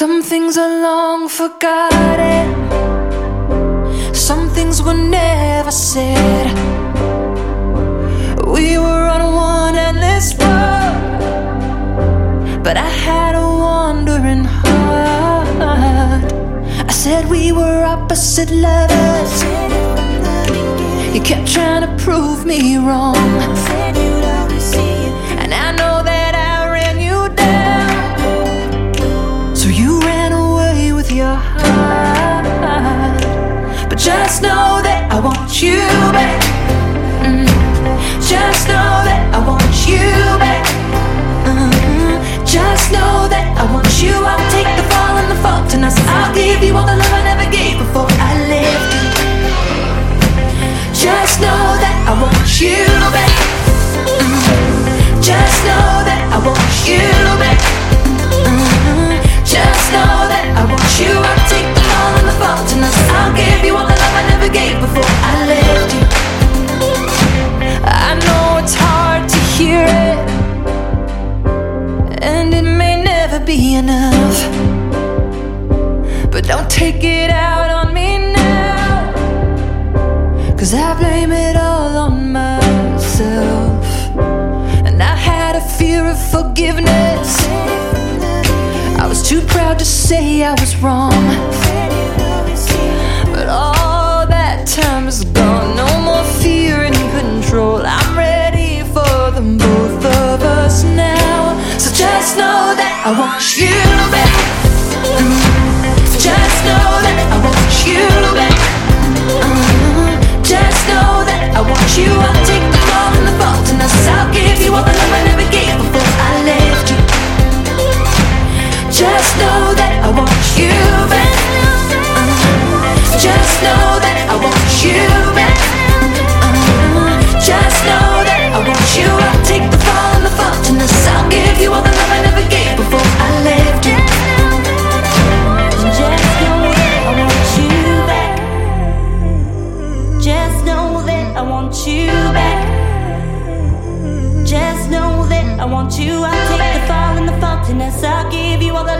Some things are long forgotten, some things were never said. We were on one endless road, but I had a wandering heart. I said we were opposite lovers. You kept trying to prove me wrong. You back. Mm. Just know that I want you back. Mhm. Just know that I want you. I'll take the fall and the fault, and I'll give you all the love I never gave before I. Just know that I want you back. Mhm. Just know that I want you back. And it may never be enough. But don't take it out on me now, cause I blame it all on myself. And I had a fear of forgiveness, I was too proud to say I was wrong. But all that time is gone. I want you back. Mm. Just know that I want you back. Mhm. Just know that I want you. I'll take the fall and the fault, and I'll give you all the love I never gave before I left you. Just know that I want you back. Just know that I want you want you. I'll take the fall and the faultiness. I'll give you all the